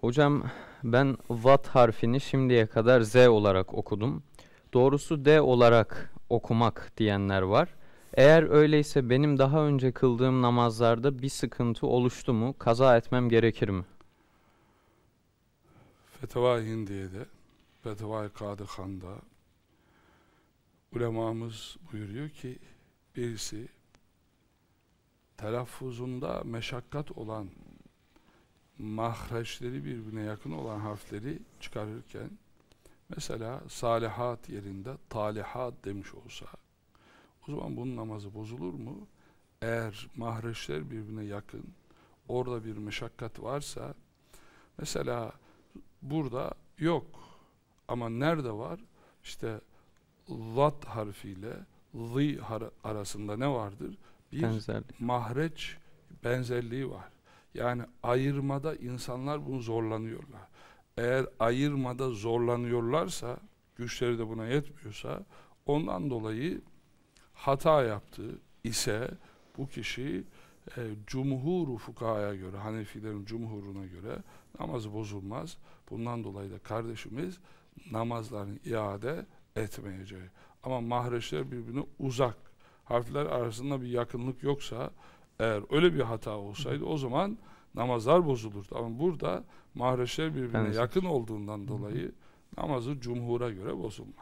Hocam ben vat harfini şimdiye kadar Z olarak okudum. Doğrusu D olarak okumak diyenler var. Eğer öyleyse benim daha önce kıldığım namazlarda bir sıkıntı oluştu mu? Kaza etmem gerekir mi? Feteva Hindiye'de, Feteva-i Kadı Khan'da ulemamız buyuruyor ki birisi telaffuzunda meşakkat olan mahreçleri birbirine yakın olan harfleri çıkarırken mesela salihat yerinde talihat demiş olsa o zaman bunun namazı bozulur mu? Eğer mahreçler birbirine yakın orada bir meşakkat varsa mesela burada yok ama nerede var? İşte lat harfiyle zi arasında ne vardır? Bir Benzerlik. mahreç benzerliği var. Yani ayırmada insanlar bunu zorlanıyorlar. Eğer ayırmada zorlanıyorlarsa, güçleri de buna yetmiyorsa, ondan dolayı hata yaptı ise bu kişi e, cumhur fukahaya göre, Hanefilerin cumhuruna göre namazı bozulmaz. Bundan dolayı da kardeşimiz namazlarını iade etmeyeceği. Ama mahreçler birbirine uzak. Harfler arasında bir yakınlık yoksa eğer öyle bir hata olsaydı o zaman namazlar bozulurdu. Ama burada mahreçler birbirine yakın olduğundan dolayı namazı cumhura göre bozulmaz.